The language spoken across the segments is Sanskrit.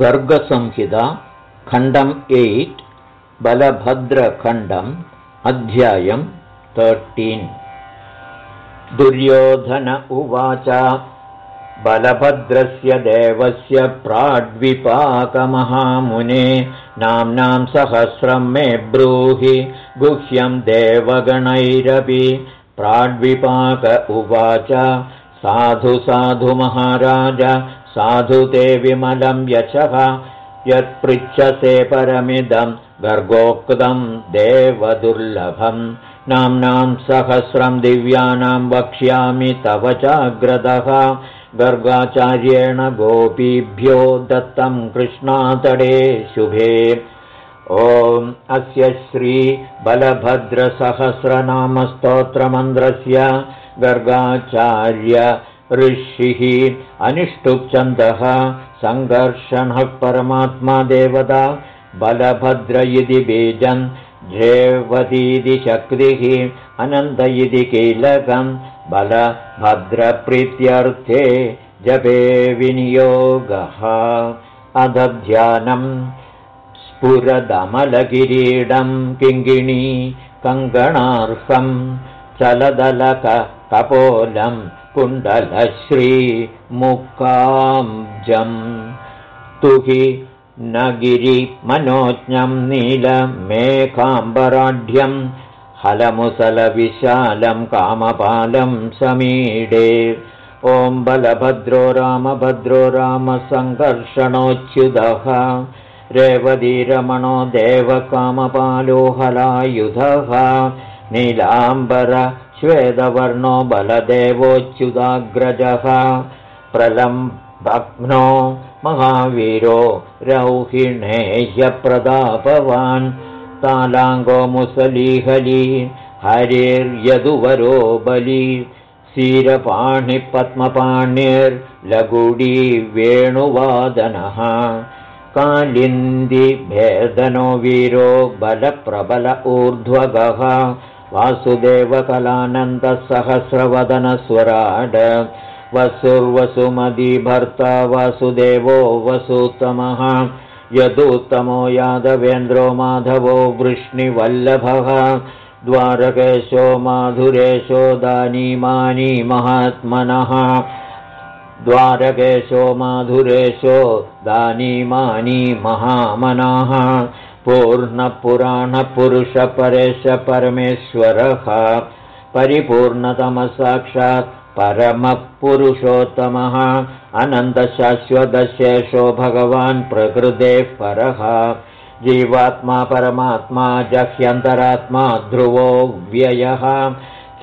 गर्गसंहिता खण्डम् एय्ट् बलभद्रखण्डम् अध्यायम् तर्टीन् दुर्योधन उवाच बलभद्रस्य देवस्य प्राड्विपाकमहामुने नाम्नां सहस्रं मे ब्रूहि गुह्यं देवगणैरपि। प्राड्विपाक उवाच साधु साधु महाराज साधु ते विमलं यशः यत्पृच्छसे परमिदं गर्गोक्तं देवदुर्लभम् नाम्नां सहस्रं दिव्यानां वक्ष्यामि तव चाग्रदः गर्गाचार्येण गोपीभ्यो दत्तं कृष्णातडे शुभे। ॐ अस्य श्रीबलभद्रसहस्रनामस्तोत्रमन्त्रस्य गर्गाचार्य ऋषिः। अनिष्टुप्छन्दः सङ्घर्षणः परमात्मा देवता बलभद्र इति बीजम् जेवतीति शक्तिः अनन्त इति कीलकम् बलभद्रप्रीत्यर्थे जपे विनियोगः। अधध्यानम् स्फुरदमलकिरीडम् किङ्गिणी कङ्गणार्हम् चलदलकपोलम् कुण्डलश्रीमुक्काब्जम् तु हि न गिरिमनोज्ञम् नीलमेकाम्बराढ्यम् हलमुसलविशालम् कामपालम् समीडे। ॐ बलभद्रो रामभद्रो रामसङ्कर्षणोच्युतः रेवदीरमणो देवकामपालो हलायुधः नीलाम्बर श्वेदवर्णो बलदेवोच्युताग्रजः प्रलम्भग्नो महावीरो रौहिणेह्यप्रदापवान् तालाङ्गो मुसलीहली हरिर्यदुवरो बली क्षीरपाणिपद्मपाणिर्लगुडी वेणुवादनः कालिन्दिभेदनो वीरो बलप्रबल ऊर्ध्वगः वासुदेवकलानन्दसहस्रवदनस्वराड वसुर्वसुमदी भर्ता वासुदेवो वसुत्तमः यदुत्तमो यादवेन्द्रो माधवो वृष्णिवल्लभः द्वारकेशो माधुरेशो दानीमानी महात्मनः द्वारकेशो माधुरेशो दानीमानी महामनः पूर्णपुराणपुरुषपरेश परमेश्वरः परिपूर्णतमसाक्षात् परमपुरुषोत्तमः। अनन्तशाश्वतशेषो भगवान् प्रकृतेः परः। जीवात्मा परमात्मा जह्यन्तरात्मा ध्रुवो व्ययः।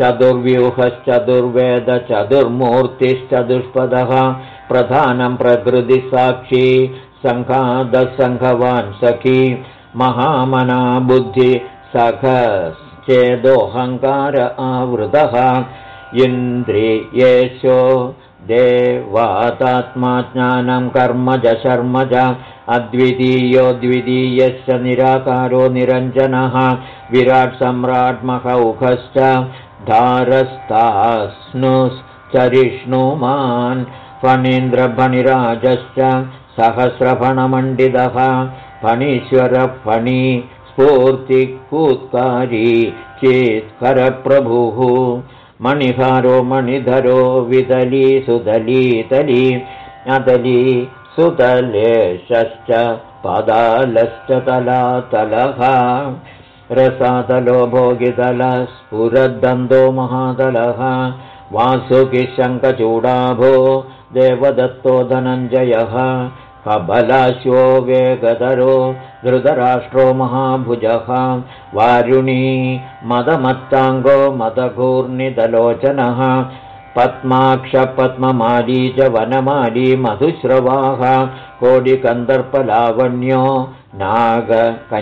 चतुर्व्यूहश्चतुर्वेदचतुर्मूर्तिश्चतुष्पदः। प्रधानं प्रकृतिसाक्षी सङ्घादसङ्घवान् सखी महामना बुद्धि सखश्चेदोऽहङ्कार आवृतः। इन्द्रियेशो देवातात्मा ज्ञानं कर्मज शर्मज। अद्वितीयो द्वितीयश्च निराकारो निरञ्जनः। विराट् सम्राट् मखौखश्च धारस्तास्नुश्चरिष्णुमान्। फणीन्द्रफणिराजश्च सहस्रफणमण्डितः फणीश्वरफणी स्फूर्तिकूत्कारी चेत्करप्रभुः। मणिहारो मणिधरो विदली सुदलीतली अदली सुतलेशश्च पदालश्च तलातलः। रसातलो भोगितलस्फुरद्दन्तो महातलः वासुकिशङ्कचूडाभो देवदत्तो धनञ्जयः कबलाश्वो वेगधरो धृतराष्ट्रो महाभुजः। वारुणी मदमत्ताङ्गो मदघूर्णिदलोचनः पद्माक्षपद्ममाली च वनमाली मधुश्रवाः। कोडिकन्दर्पलावण्यो नागकन्यासमर्चितः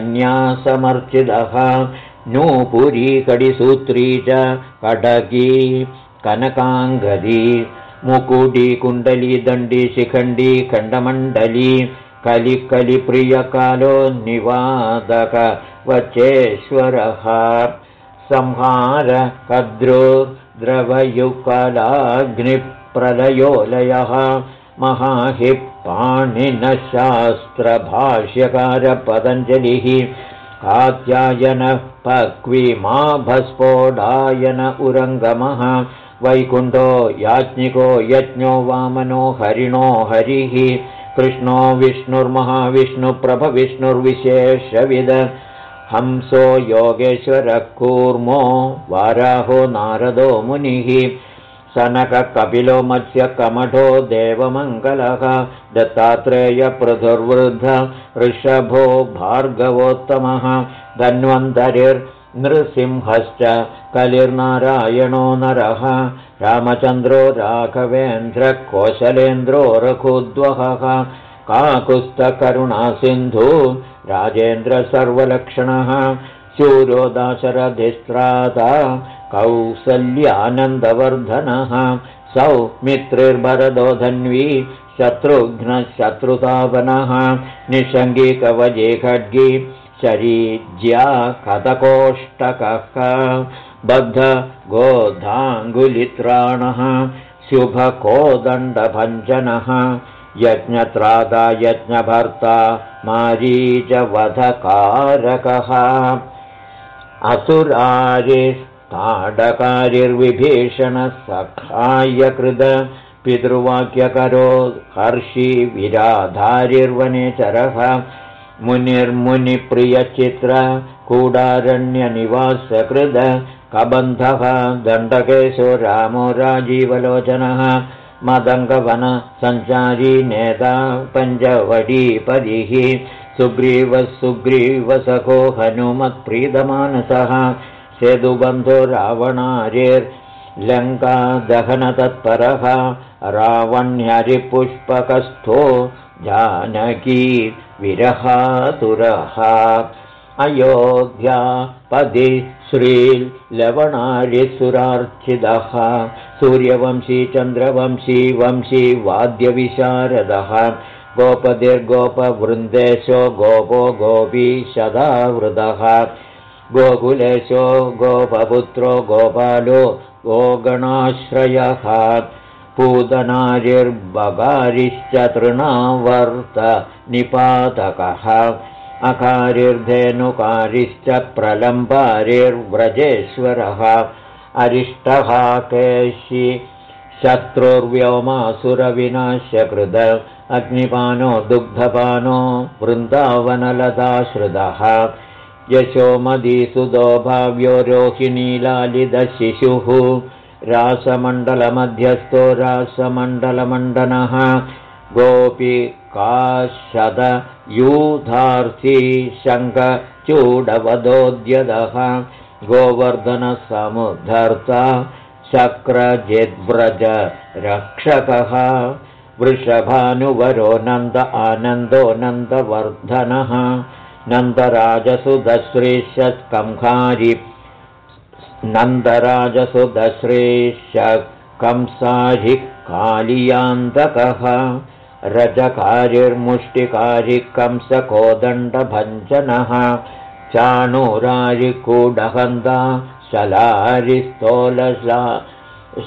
नूपुरी कडिसूत्री च कडगी कनकाङ्गदी मुकुडी कुण्डली दण्डी शिखण्डी खण्डमण्डली कलिकलिप्रियकालो निवादक वचेश्वरः संहार कद्रुद्रवयुकलाग्निप्रलयोलयः महाहिप्रलयकालो पाणिनशास्त्रभाष्यकारपतञ्जलिः कात्यायनः भस्फोडायन उरङ्गमः वैकुण्ठो याज्ञिको यज्ञो वामनो हरिणो हरिः कृष्णो विष्णुर्महाविष्णुप्रभविष्णुर्विशेषविद। हंसो योगेश्वरः कूर्मो वाराहो नारदो मुनिः। सनककपिलो मत्स्यकमठो देवमङ्गलः। दत्तात्रेयपृथुर्वृद्ध ऋषभो भार्गवोत्तमः धन्वन्तरिर्नृसिंहश्च कलिर्नारायणो नरः रामचन्द्रो राघवेन्द्रकोशलेन्द्रो रघुद्वहः काकुस्तकरुणासिन्धु राजेन्द्रसर्वलक्षणः शूरो दाशरधिस्त्राता कौसल्यानन्दवर्धनः सौ मित्रिर्भरदो धन्वी शत्रुघ्नशत्रुतापनः निषङ्गीकवजे खड्गी शरीज्या कथकोष्टकः बद्ध गोधाङ्गुलित्राणः शुभकोदण्डभञ्जनः। यज्ञत्रादा यज्ञभर्ता मारीचवधकारकः। असुरारिस्ताडकारिर्विभीषणसखायकृद पितृवाक्यकरो हर्षि विराधारिर्वनेचरः मुनिर्मुनिप्रियचित्र कूडारण्यनिवासकृद कबन्धः दण्डकेशो रामो राजीवलोचनः मदङ्गवनसञ्चारी नेता पञ्चवडीपदिः सुग्रीवः सुग्रीवसखो हनुमत्प्रीतमानसः सेतुबन्धो रावणार्यर्लङ्कादहनतत्परः रावण्यरिपुष्पकस्थो जानकी विरहातुरः। अयोध्यापदि श्रीलवणारिसुरार्चितः सूर्यवंशी चन्द्रवंशी वंशी वाद्यविशारदः। गोपतिर्गोपवृन्देशो गोपो गोपी सदावृतः। गोकुलेशो गोपपुत्रो गोपालो गोगणाश्रयः पूतनारिर्बगारिश्च तृणावर्त निपातकः। अकारिर्धेनुकारिश्च प्रलम्बारिर्व्रजेश्वरः। अरिष्टः केशि शत्रुर्व्योमासुरविनाश्यकृद अग्निपानो दुग्धपानो वृन्दावनलताश्रुतः। यशोमदीसुदो भाव्यो रोहिणीलालिदशिशुः रासमण्डलमध्यस्थो रासमण्डलमण्डनः। गोपी काशदयूधार्थी शङ्खचूडवदोद्यदः। गोवर्धनसमुद्धर्ता शक्रजिद्व्रज रक्षकः। वृषभानुवरो नन्द आनन्दो नन्दवर्धनः नन्दराजसुदश्रीशकंसारि कालियान्तकः रजकारिर्मुष्टिकारिकंसकोदण्डभञ्जनः चाणूरारिकूडहन्दा शलारिस्तोलशा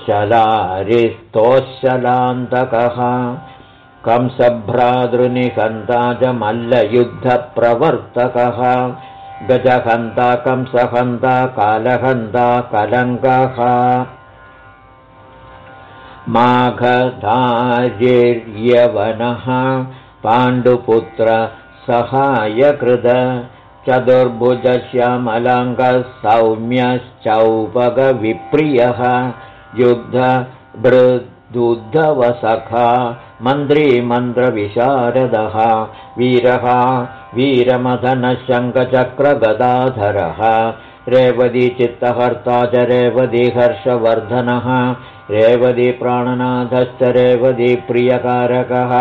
शलारिस्तोशलान्तकः कंसभ्रातृनिहन्ता च मल्लयुद्धप्रवर्तकः गजहन्ता कंसहन्ता कालहन्ता कलङ्कः। माघधार्यवनः पाण्डुपुत्रसहायकृद चतुर्भुजश्यामलाङ्गः सौम्यश्चौपगविप्रियः युद्धभृदुद्धवसखा मन्त्री मन्त्रविशारदः वीरः वीरमदनशङ्खचक्रगदाधरः रेवतीचित्तहर्ता च रेवतीहर्षवर्धनः रेवतीप्राणनाथश्च रेवतीप्रियकारकः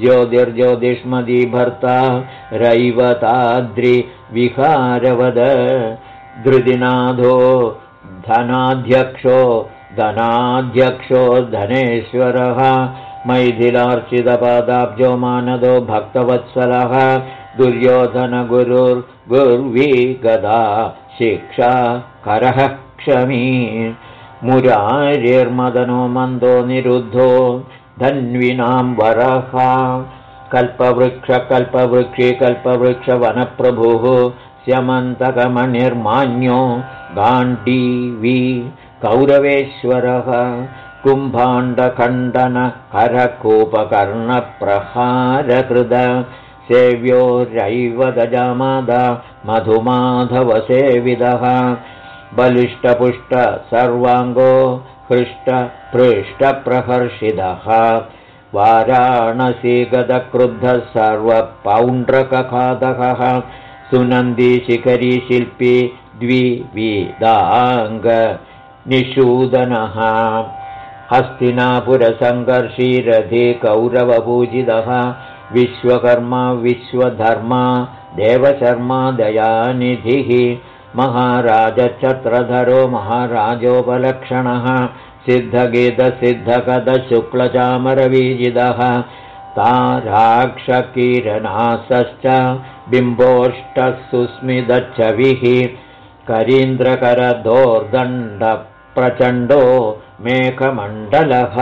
ज्योतिर्ज्योतिष्मदीभर्ता रैवताद्रिविहारवद धृतिनाथो धनाध्यक्षो धनाध्यक्षो धनेश्वरः मैथिलार्चितपादाब्जो मानदो भक्तवत्सलः दुर्योधनगुरुर्गुर्वी गदा शिक्षा करः क्षमी। मुरारिर्मदनो मन्दो निरुद्धो धन्विनां वरः। कल्पवृक्षकल्पवृक्षी कल्पवृक्षवनप्रभुः स्यमन्तकमनिर्मान्यो गाण्डीवी कौरवेश्वरः कुम्भाण्डखण्डनकरकूपकर्णप्रहारकृद सेव्यो रैव गजामादा मधुमाधवसेविदः बलिष्टपुष्ट सर्वाङ्गो हृष्टपृष्ठप्रहर्षिदः वाराणसीगदक्रुद्धः सर्वपौण्ड्रकखादकः सुनन्दी शिल्पी द्विविदाङ्गनिषूदनः हस्तिनापुरसङ्घर्षीरथे कौरवपूजितः। विश्वकर्मा विश्वधर्मा देवशर्मा दयानिधिः। महाराजच्छत्रधरो महाराजोपलक्षणः। सिद्धगीतसिद्धकदशुक्लचामरवीजितः ताराक्षकीरनासश्च बिम्बोष्टः सुस्मिदच्छविः करीन्द्रकरदोर्दण्डप्रचण्डो मेघमण्डलः।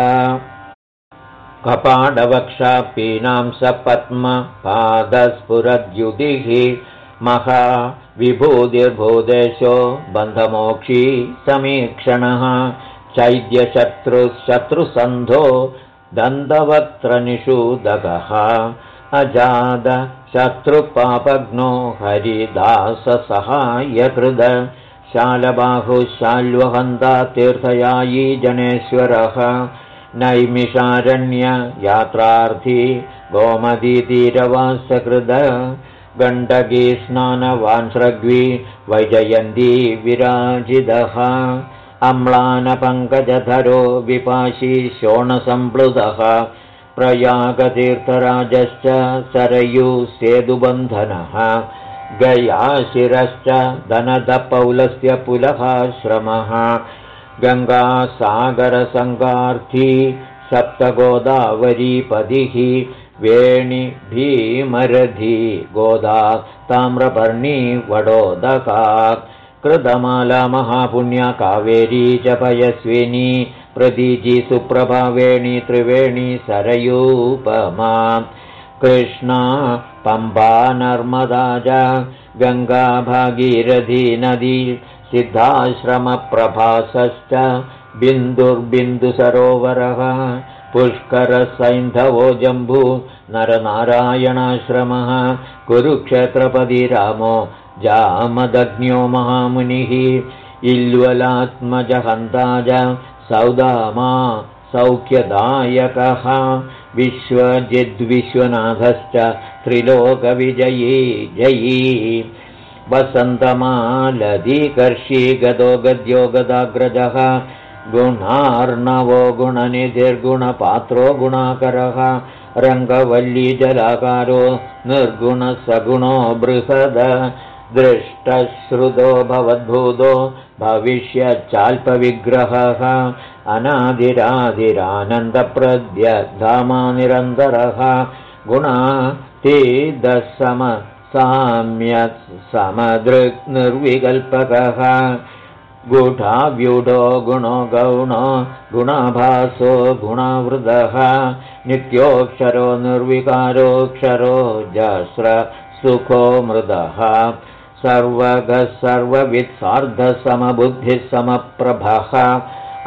कपाडवक्षापीनां स पद्मपादस्फुरद्युतिः महाविभूतिर्भूदेशो बन्धमोक्षी समीक्षणः। चैद्यशत्रुशत्रुसन्धो दन्तवक्त्रनिषूदकः अजादशत्रुपापग्नो हरिदाससहायकृद शालबाहुशाल्वहन्ता तीर्थयायी जनेश्वरः नैमिषारण्ययात्रार्थी गोमदीतीरवासकृद गण्डकी स्नानवांस्रग्वी वैजयन्ती विराजिदः अम्लानपङ्कजधरो विपाशी शोणसम्प्लुतः प्रयागतीर्थराजश्च सेतुबन्धनः गयाशिरश्च धनदपौलस्य पुलहाश्रमः। गङ्गासागरसङ्गार्थी सप्तगोदावरीपदिः वेणि भीमरधी गोदा ताम्रपर्णी वडोदका। कृतमाला महापुण्या कावेरी च पयस्विनी प्रदीजी सुप्रभावेणी त्रिवेणी सरयूपमा कृष्णा पम्बा नर्मदा च गङ्गा भागीरथी नदी सिद्धाश्रमप्रभासश्च बिन्दुर्बिन्दुसरोवरः पुष्करसैन्धवो जम्बू नरनारायणाश्रमः कुरुक्षेत्रपदी रामो जामदग्न्यो महामुनिः इल्वलात्मजहन्ताज सौदामा सौख्यदायकः विश्वजिद्विश्वनाथश्च त्रिलोकविजयी जयी। वसन्तमालदीकर्षी गदो गद्यो गदाग्रजः गुणार्णवो गुणनिधिर्गुणपात्रो गुणाकरः रङ्गवल्लीजलाकारो निर्गुणसगुणो बृहद दृष्टश्रुतो भवद्भूतो भविष्यच्चाल्पविग्रहः अनादिरादिरानन्दप्रद्यधामा निरन्तरः गुणा साम्यत् समदृग्निर्विकल्पकः गुढाव्यूढो गुणो गौणो गुणाभासो गुणावृतः नित्योऽक्षरो निर्विकारोऽक्षरो जस्र सुखो मृदः सर्वगः सर्ववित्सार्धसमबुद्धिः समप्रभः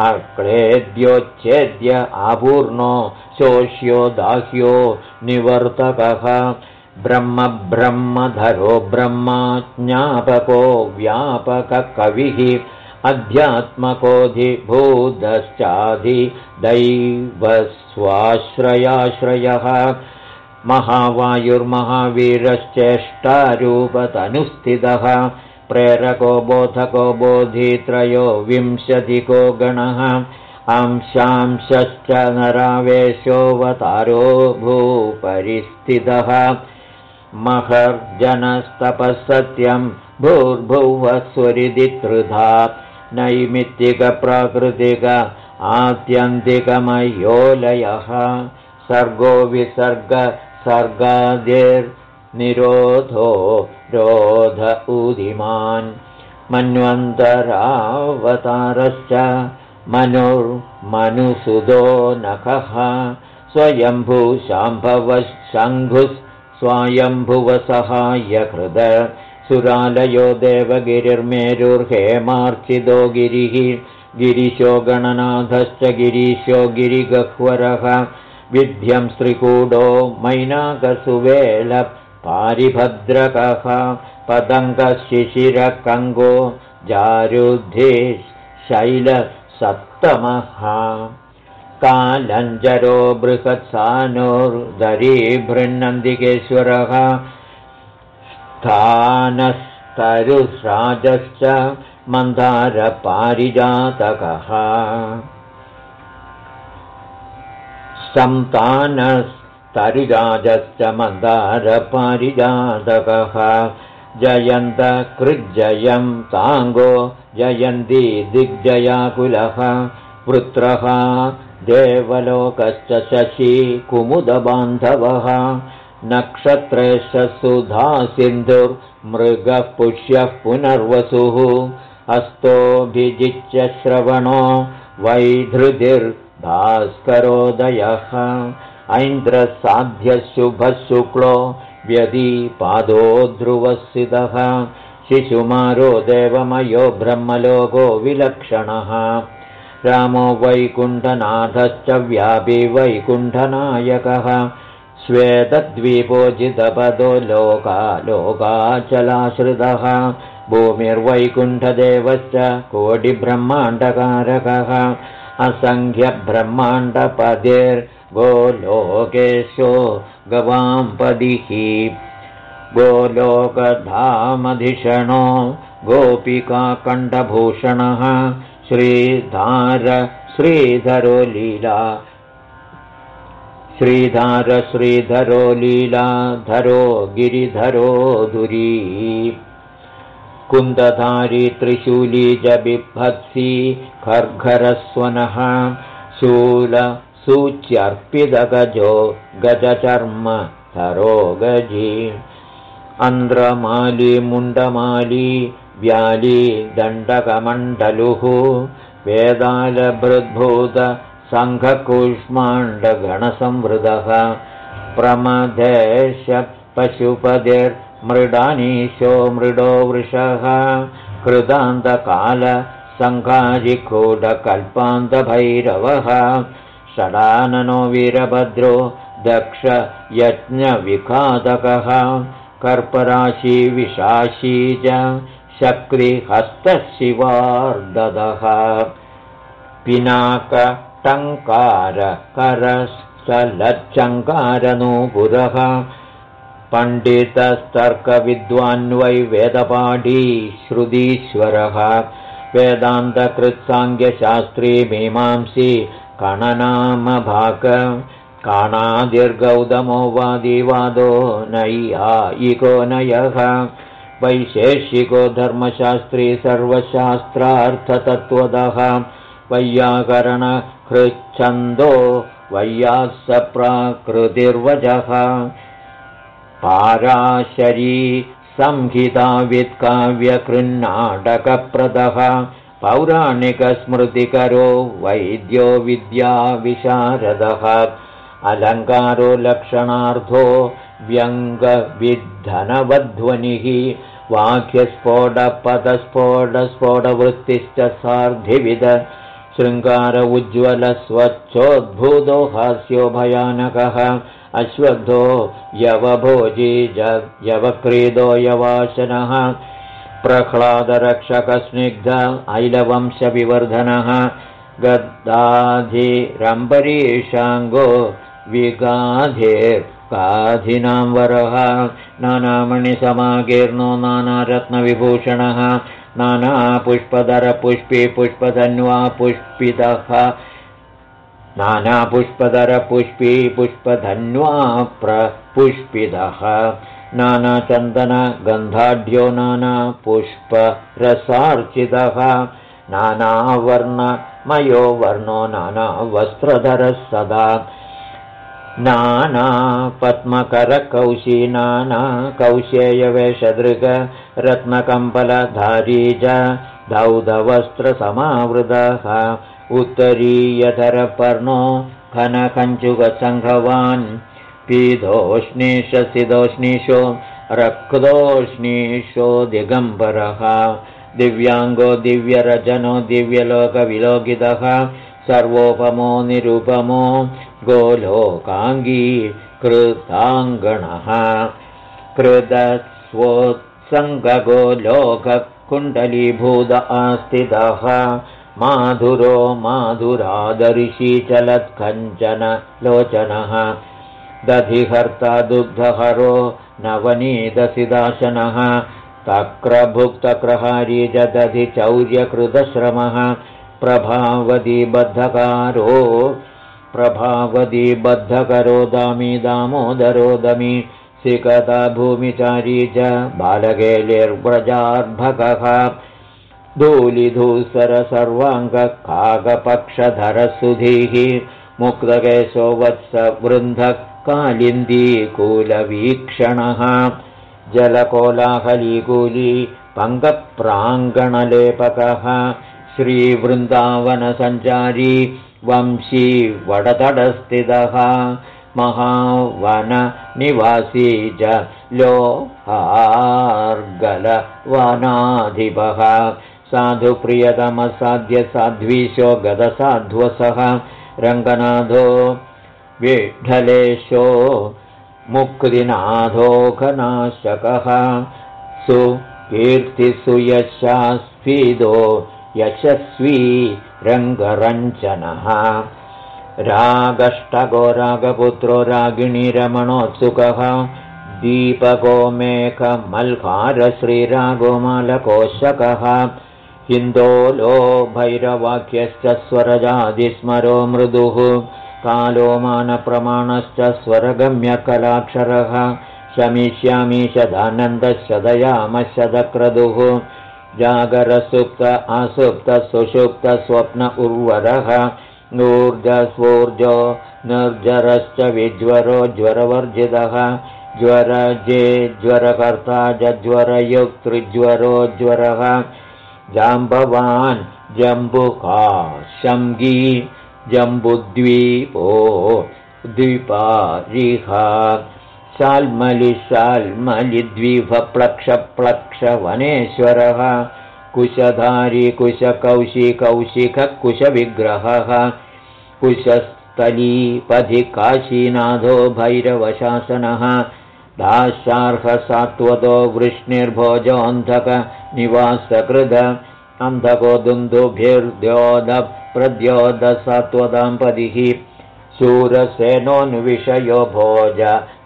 अक्लेद्योच्छेद्य आपूर्णो शोष्यो दाह्यो निवर्तकः ब्रह्म ब्रह्मधरो ब्रह्मा ज्ञापको व्यापककविः दैवस्वाश्रयाश्रयः महावायुर्महावीरश्चेष्टारूपतनुस्थितः। प्रेरको बोधको बोधित्रयो विंशतिको गणः। अंशांशश्च नरावेशोऽवतारो भूपरिस्थितः। महर्जनस्तपःसत्यम् भूर्भुवस्वरिदित्रुधा नैमित्तिकप्राकृतिक आत्यन्तिकमयोलयः। सर्गो विसर्ग सर्गादिर्निरोधो रोध उदिमान् मन्वन्तरावतारश्च मनुर्मनुसुदो नखः स्वयम्भुशाम्भवशङ्घुः स्वायम्भुवसहायकृद सुरालयो देवगिरिर्मेरुर्हेमार्चितो गिरिः गिरिशो गणनाथश्च गिरीशो गिरिगह्वरः विध्यं श्रीकूडो मैनाकसुवेल पारिभद्रकः पतङ्गशिशिरकङ्गो जारुद्धे शैलसप्तमः कालञ्जरो बृहत्सानोर्दरीभृन्नन्दिकेश्वरः स्थानस्तरुराजश्च मन्दारपारिजातकः संतानस्तरुराजश्च मन्दारपारिजातकः जयन्त कृज्जयं ताङ्गो जयन्ती दिग्जयाकुलः। पुत्रः देवलोकश्च शशी कुमुदबान्धवः। नक्षत्रेश सुधा सिन्धुर्मृगः पुष्यः पुनर्वसुः। अस्तोभिजिच्य श्रवणो वैधृतिर्भास्करोदयः ऐन्द्रसाध्यशुभः शुक्लो व्यदीपादो ध्रुवसितः शिशुमारो देवमयो ब्रह्मलोको विलक्षणः। रामो वैकुण्ठनाथश्च व्यापी वैकुण्ठनायकः। श्वेतद्वीपोजितपदो लोका लोकाचलाश्रितः। भूमिर्वैकुण्ठदेवश्च कोटिब्रह्माण्डकारकः असङ्ख्यब्रह्माण्डपदेर्गोलोकेशो गवाम्पदिः गोलोकधामधिषणो गोपिकाकण्ठभूषणः श्रीधार श्रीधरो लीला श्रीधार श्रीधरो लीलाधरो गिरिधरो धुरी कुन्दधारी त्रिशूली च बिभत्सी खर्घरस्वनः शूलसूच्यर्पितगजो गजचर्म धरो गजी अन्द्रमाली मुण्डमाली व्याली दण्डकमण्डलुः वेदालभृद्भूतसङ्घकूष्माण्डगणसंवृतः प्रमदेश पशुपतिर्मृडानीशो मृडो वृषः। कृदान्तकालसङ्घाजिकूटकल्पान्तभैरवः। षडाननो वीरभद्रो दक्षयज्ञविघातकः कर्पराशिविशाशी च शक्रिहस्तशिवार्ददः पिनाकटङ्कारकरश्चलच्चङ्कारनूपुरः पण्डितस्तर्कविद्वान्वै वेदपाठी श्रुतीश्वरः। वेदान्तकृत्साङ्ख्यशास्त्री मीमांसी कणनामभाग काणादिर्गौतमो वादिवादो नय्या इको नयः वैशेषिको धर्मशास्त्री सर्वशास्त्रार्थतत्त्वदः। वैयाकरणहृच्छन्दो वैयासप्राकृतिर्वजः पाराशरी संहितावित्काव्यकृन्नाटकप्रदः पौराणिकस्मृतिकरो वैद्यो विद्याविशारदः अलङ्कारो लक्षणार्थो व्यङ्गविद्धनवध्वनिः वाक्यस्फोटपदस्फोटस्फोटवृत्तिश्च सार्धिविद शृङ्गार उज्ज्वलस्वच्छोद्भूतो हास्यो भयानकः अश्वद्धो यवभोजी यवक्रीदो यवाशनः प्रह्लादरक्षकस्निग्ध ऐलवंशविवर्धनः गद्दाधिरम्बरीषाङ्गो विगाधिर्गाधिनां वरः नानामणिसमाकीर्णो नानारत्नविभूषणः नानापुष्पधरपुष्पी पुष्पधन्वा पुष्पितः नानापुष्पधरपुष्पी पुष्पधन्वा प्रपुष्पितः नानाचन्दनगन्धाढ्यो नानापुष्परसार्चितः नानावर्णमयो वर्णो नानावस्त्रधरः सदा नानापद्मकरकौशी नानाकौशेयवेषदृग रत्नकम्पलधारी च धौधवस्त्रसमावृतः उत्तरीयधरपर्णो घनकञ्चुकसङ्घवान् पीतोष्णीषसिदोष्णीषो रक्तोष्णीषो दिगम्बरः। दिव्याङ्गो दिव्यरजनो दिव्यलोकविलोकितः। सर्वोपमो निरुपमो गोलोकाङ्गी कृताङ्गणः। कृतस्वोत्सङ्गगोलोककुण्डलीभूत आस्थितः माधुरो माधुरादर्शीचलत्कञ्चन लोचनः दधिहर्ता दुग्धहरो नवनीतसिदाशनः तक्रभुक्तक्रहारी च दधिचौर्यकृतश्रमः प्रभावतीबद्धकारो प्रभावतीबद्धकरो दामी दामोदरोदमी सिकता भूमिचारी च बालकेलिर्व्रजार्भकः धूलिधूसर सर्वाङ्गकाकपक्षधरसुधीः मुक्तकेशो वत्स वृन्धः कालिन्दीकूलवीक्षणः जलकोलाहलीकूली पङ्गप्राङ्गणलेपकः। श्रीवृन्दावनसञ्चारी वंशी वडतडस्थितः। महावननिवासी च लोहार्गलवनाधिपः साधुप्रियतमसाध्यसाध्वीशो गदसाध्वसः रङ्गनाथो विढलेशो मुक्तिनाथोघनाशकः सुकीर्तिसुयशास्फीदो यशस्वी रङ्गरञ्जनः। रागष्टगो रागपुत्रो रागिणीरमणोत्सुकः दीपको मेघमल्कारश्रीरागोमालकोशकः हिन्दोलो भैरवाक्यश्च स्वरजादिस्मरो मृदुः कालो मानप्रमाणश्च स्वरगम्यकलाक्षरः शमिष्यामीशदानन्दशदयामशदक्रदुः जागरसुप्त सुषुप्त उर्वरः ऊर्जस्वोर्जो निर्जरश्च विज्वरो ज्वरवर्जितः ज्वरजे ज्वरकर्ता जज्वरयुक्तृज्वरो ज्वरः जाम्बवान् जम्बुकाशङ्गी जम्बुद्वीपो द्विपारिह शाल्मलिशाल्मलिद्वीपप्लक्षप्लक्षवनेश्वरः कुशधारी कुशकौशिकौशिखः कुशविग्रहः कुशस्थलीपथि काशीनाथो भैरवशासनः दाशार्हसात्वतो वृष्णिर्भोजोऽन्धकनिवासकृद अन्धको दुन्दुभिर्द्योधप्रद्योधसत्त्वदाम्पतिः शूरसेनोन्विषयो भोज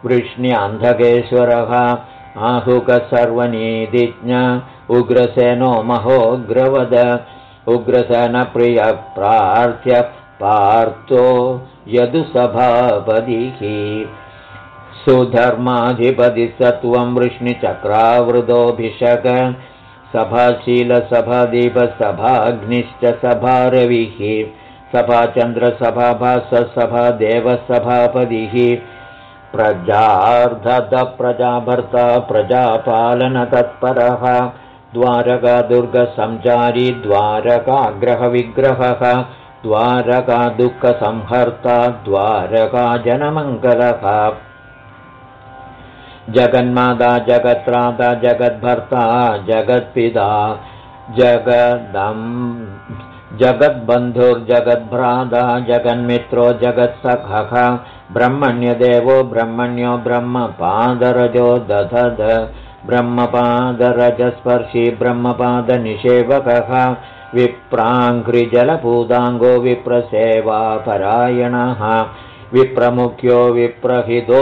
वृष्ण्यन्धकेश्वरः। आहुकसर्वनीतिज्ञ उग्रसेनो महोग्रवद। उग्रसेनप्रियप्रार्थ्य पार्थो यदुसभापतिः सुधर्माधिपतिसत्त्वं वृष्णिचक्रावृतोऽभिषक सभाशीलसभादीपसभाग्निश्च सभारविः। सभाचन्द्रसभाभाससभादेवसभापतिः। प्रजार्धदप्रजाभर्ता प्रजापालनतत्परः। द्वारकादुर्गसञ्चारी द्वारकाग्रहविग्रहः। द्वारकादुःखसंहर्ता द्वारकाजनमङ्गलः जगन्माता जगत्राता जगद्भर्ता जगत्पिता जगदम् जगद्बन्धुर्जगद्भ्राता जगन्मित्रो जगत्सखः ब्रह्मण्यदेवो ब्रह्मण्यो ब्रह्मपादरजो दधद ब्रह्मपादरजस्पर्शी ब्रह्मपादनिषेवकः विप्राङ्घ्रिजलपूताङ्गो विप्रसेवापरायणः विप्रमुख्यो विप्रहितो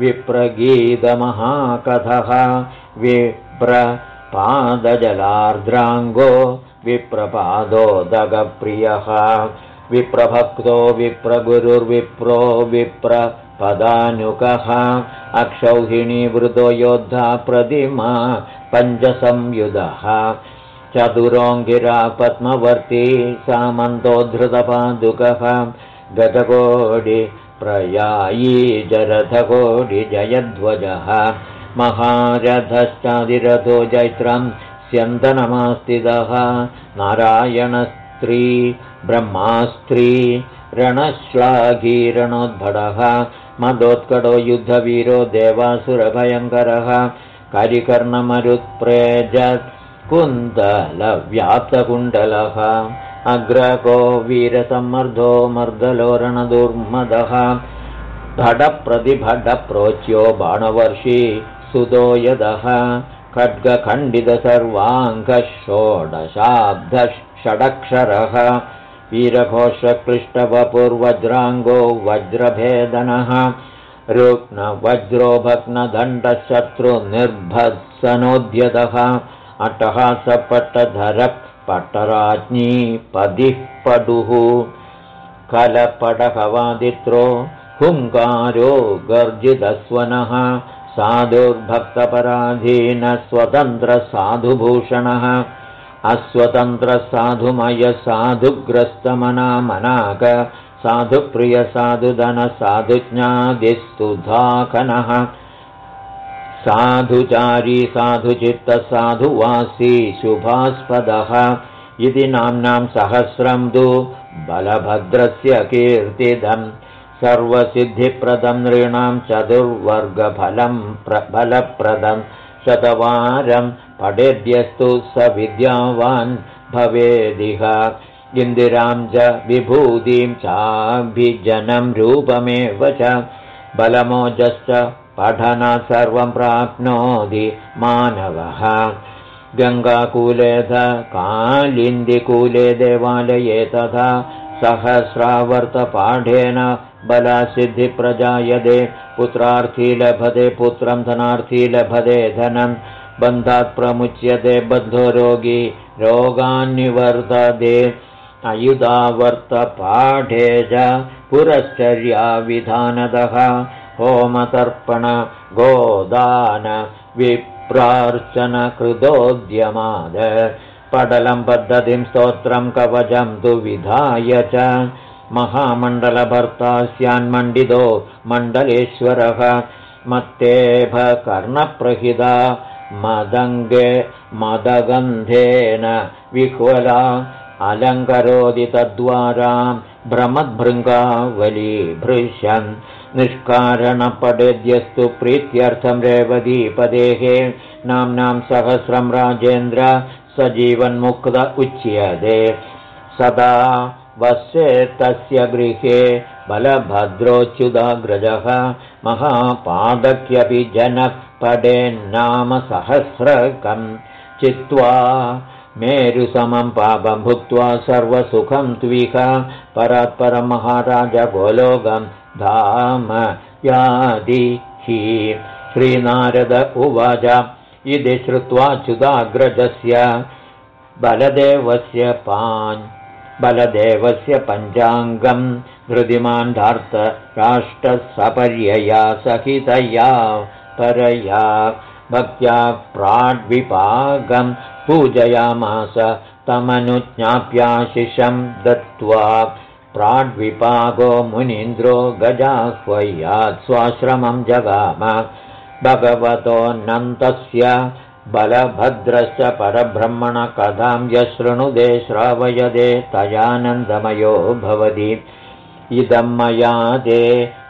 विप्रगीतमहाकथः विप्रपादजलार्द्राङ्गो विप्रपादोदगप्रियः। विप्रभक्तो विप्रगुरुर्विप्रो विप्रपदानुकः। अक्षौहिणीवृतो योद्धा प्रतिमा पञ्चसंयुधः। चतुरोङ्गिरा पद्मवर्ती सामन्तोद्धृतपादुकः गतकोडि प्रयायी जरथकोडिजयध्वजः महारथश्चादिरथो जैत्रं स्यन्दनमास्तिदः। नारायणश्च स्त्री ब्रह्मास्त्री रणश्लाघीरणोद्भटः मदोत्कटो युद्धवीरो देवासुरभयङ्करः। करिकर्णमरुत्प्रेजत् कुन्दलव्याप्तकुण्डलः अग्रको वीरसम्मर्दो मर्दलोरणदुर्मदः। भटप्रतिभटप्रोच्यो बाणवर्षी सुतो यदः। खड्गखण्डितसर्वाङ्गः षोडशाब्दषडक्षरः वीरघोषक्लिष्टवपुर्वज्राङ्गो वज्रभेदनः। रुग्णवज्रो भग्नदण्डशत्रुनिर्भत्सनोद्यतः अट्टहासपट्टधरपट्टराज्ञी पदिः पडुः कलपटहवादित्रो हुङ्कारो गर्जितस्वनः साधुर्भक्तपराधीनस्वतन्त्रसाधुभूषणः अस्वतन्त्रसाधुमयसाधुग्रस्तमनामनाक साधुप्रियसाधुधनसाधुज्ञादिस्तुधाकनः साधुचारी साधुचित्तसाधुवासी शुभास्पदः। इति नाम्नां सहस्रं तु बलभद्रस्य कीर्तिदम् सर्वसिद्धिप्रदं नृणां चतुर्वर्गफलं फलप्रदं शतवारं पठेद्यस्तु स विद्यावान् भवेदिह। इन्दिरां च विभूतिं चाभिजनं रूपमेव च। बलमोजश्च पठना सर्वं प्राप्नोति मानवः। गङ्गाकूलेध कालिन्दिकूले देवालये तथा सहस्रावर्तपाठेन बलासिद्धिप्रजायते पुत्रार्थी लभते पुत्रं धनार्थी लभते धनं बन्धात् प्रमुच्यते बद्धो रोगी रोगान्निवर्तते। अयुधावर्तपाठे च पुरश्चर्याविधानतः होमतर्पण गोदान विप्रार्चन कृतोद्यमाद पटलं पद्धतिं स्तोत्रं कवचं तु विधाय च महामण्डलभर्ता स्यान्मण्डितो मण्डलेश्वरः मत्तेभकर्णप्रहिता मदङ्गे मदगन्धेन विह्वला अलङ्करोति तद्वारां भ्रमद्भृङ्गावलीभृशन् निष्कारणपडेद्यस्तु प्रीत्यर्थं रेवतीपदेः नाम्नां सहस्रं राजेन्द्र स जीवन्मुक्त उच्यते। सदा वस्येतस्य गृहे बलभद्रोच्युदाग्रजः। महापादक्यपि जनः पडेन्नाम सहस्रकम् चित्वा मेरुसमं पापं भुक्त्वा सर्वसुखं त्विह परात्परं महाराज गोलोकं धाम यादि हि। श्रीनारद उवाच इति श्रुत्वा च्युदाग्रजस्य बलदेवस्य पाञ् बलदेवस्य पञ्चाङ्गम् धृतिमान्धार्तराष्ट्रसपर्यया सहितया परया। भक्त्या प्राड्विपागम् पूजयामास तमनुज्ञाप्याशिषं दत्त्वा प्राड्विपागो मुनीन्द्रो गजाह्वयात् स्वाश्रमं जगाम। भगवतोऽनन्तस्य बलभद्रश्च परब्रह्मणकथां यशृणुदे श्रावयदे तयानन्दमयो भवति। इदं मया ते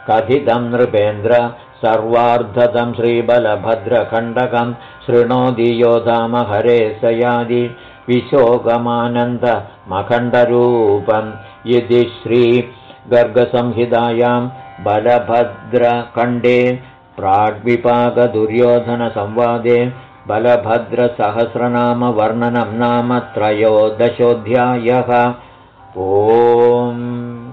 कथितं नृपेन्द्र सर्वार्धतं श्रीबलभद्रखण्डकं शृणोति योधामहरे सयादि विशोकमानन्दमखण्डरूपम् इति श्रीगर्गसंहितायां बलभद्रखण्डे प्राड्विपाकदुर्योधनसंवादे बलभद्रसहस्रनामवर्णनं नाम त्रयोदशोऽध्यायः। ओम्